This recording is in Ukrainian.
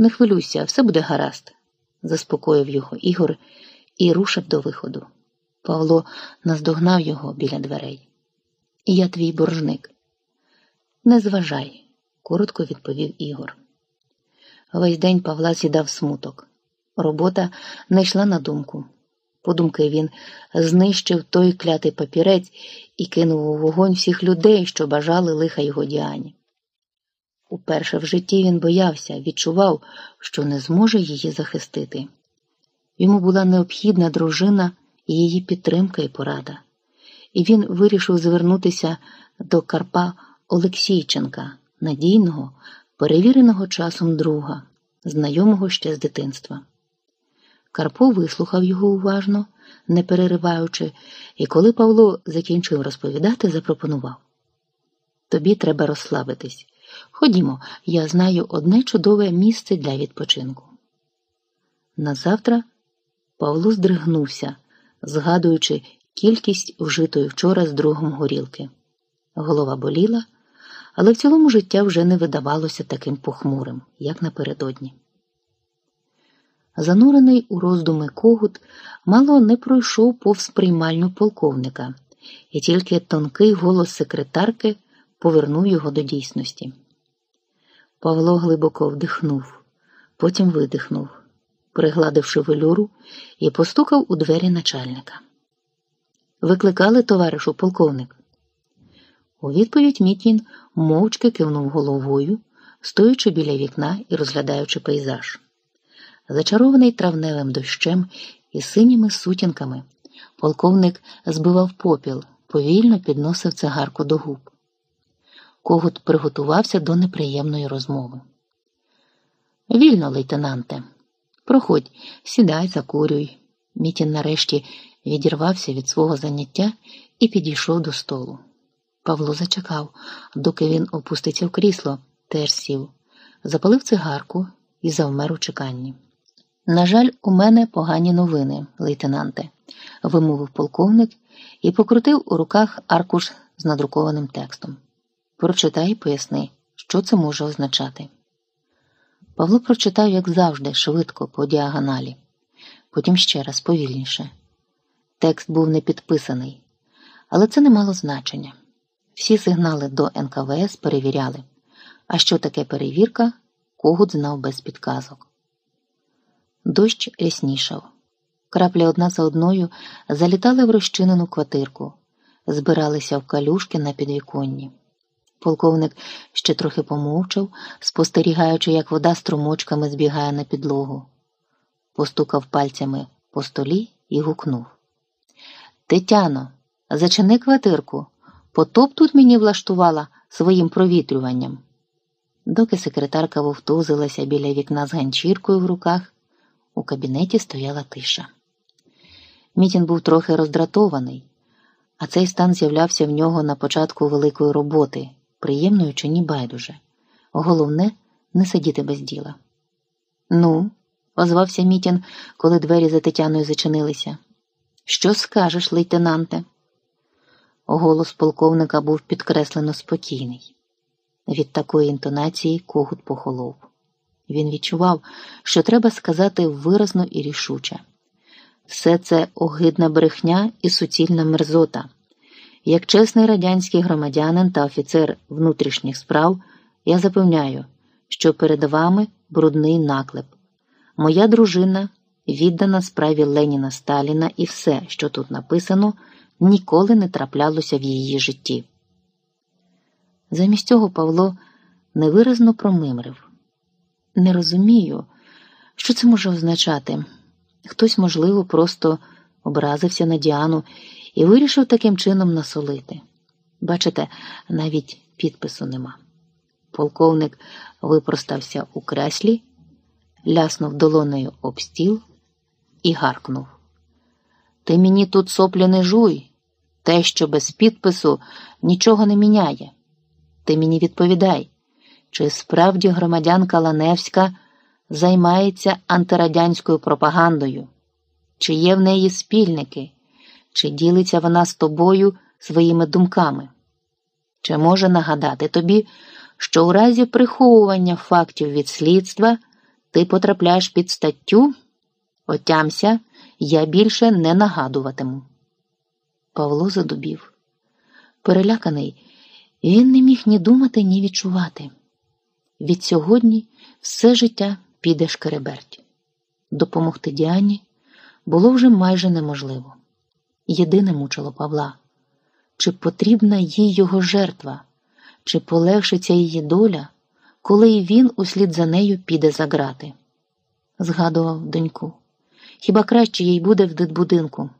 Не хвилюйся, все буде гаразд, заспокоїв його Ігор і рушив до виходу. Павло наздогнав його біля дверей. Я твій боржник. Не зважай, коротко відповів Ігор. Весь день Павла сідав смуток. Робота не йшла на думку. Подумки він знищив той клятий папірець і кинув у вогонь всіх людей, що бажали лиха його діані. Уперше в житті він боявся, відчував, що не зможе її захистити. Йому була необхідна дружина і її підтримка і порада, і він вирішив звернутися до Карпа Олексійченка, надійного, перевіреного часом друга, знайомого ще з дитинства. Карпо вислухав його уважно, не перериваючи, і коли Павло закінчив розповідати, запропонував Тобі треба розслабитись. Ходімо, я знаю одне чудове місце для відпочинку. Назавтра Павло здригнувся, згадуючи кількість вжитої вчора з другом горілки. Голова боліла, але в цілому життя вже не видавалося таким похмурим, як напередодні. Занурений у роздуми когут мало не пройшов повз приймальню полковника, і тільки тонкий голос секретарки повернув його до дійсності. Павло глибоко вдихнув, потім видихнув, пригладив шевелюру і постукав у двері начальника. Викликали товаришу полковник. У відповідь Мітін мовчки кивнув головою, стоячи біля вікна і розглядаючи пейзаж. Зачарований травневим дощем і синіми сутінками, полковник збивав попіл, повільно підносив цигарку до губ. Когут приготувався до неприємної розмови. Вільно, лейтенанте, проходь, сідай, закурюй. Мітін нарешті відірвався від свого заняття і підійшов до столу. Павло зачекав, доки він опуститься в крісло, теж сів, запалив цигарку і завмер у чеканні. На жаль, у мене погані новини, лейтенанте, вимовив полковник і покрутив у руках аркуш з надрукованим текстом. Прочитай і поясни, що це може означати. Павло прочитав, як завжди, швидко по діагоналі, потім ще раз повільніше. Текст був не підписаний, але це не мало значення. Всі сигнали до НКВС перевіряли. А що таке перевірка, когут знав без підказок. Дощ ряснішав. Краплі одна за одною залітали в розчинену квартирку, збиралися в калюшки на підвіконні. Полковник ще трохи помовчав, спостерігаючи, як вода струмочками збігає на підлогу. Постукав пальцями по столі і гукнув. Тетяно, зачини квартирку. Потоп тут мені влаштувала своїм провітрюванням. Доки секретарка вовтузилася біля вікна з ганчіркою в руках, у кабінеті стояла тиша. Мітін був трохи роздратований, а цей стан з'являвся в нього на початку великої роботи, приємною чи ні байдуже. Головне не сидіти без діла. Ну, озвався Мітін, коли двері за Тетяною зачинилися. Що скажеш, лейтенанте? Голос полковника був підкреслено спокійний. Від такої інтонації когут похолов. Він відчував, що треба сказати виразно і рішуче. Все це огидна брехня і суцільна мерзота. Як чесний радянський громадянин та офіцер внутрішніх справ, я запевняю, що перед вами брудний наклеп. Моя дружина віддана справі Леніна Сталіна, і все, що тут написано, ніколи не траплялося в її житті. Замість цього Павло невиразно промимрив. Не розумію, що це може означати. Хтось, можливо, просто образився на Діану і вирішив таким чином насолити. Бачите, навіть підпису нема. Полковник випростався у креслі, ляснув долонею об стіл і гаркнув. Ти мені тут соплі не жуй, те, що без підпису нічого не міняє. Ти мені відповідай, чи справді громадянка Ланевська займається антирадянською пропагандою, чи є в неї спільники, чи ділиться вона з тобою своїми думками? Чи може нагадати тобі, що у разі приховування фактів від слідства ти потрапляєш під статтю, отямся, я більше не нагадуватиму. Павло задубів. Переляканий, він не міг ні думати, ні відчувати. Від сьогодні все життя піде шкереберть. Допомогти Діані було вже майже неможливо. Єдине мучило Павла чи потрібна їй його жертва, чи полегшиться її доля, коли і він услід за нею піде за грати. Згадував доньку. Хіба краще їй буде в дитбудинку,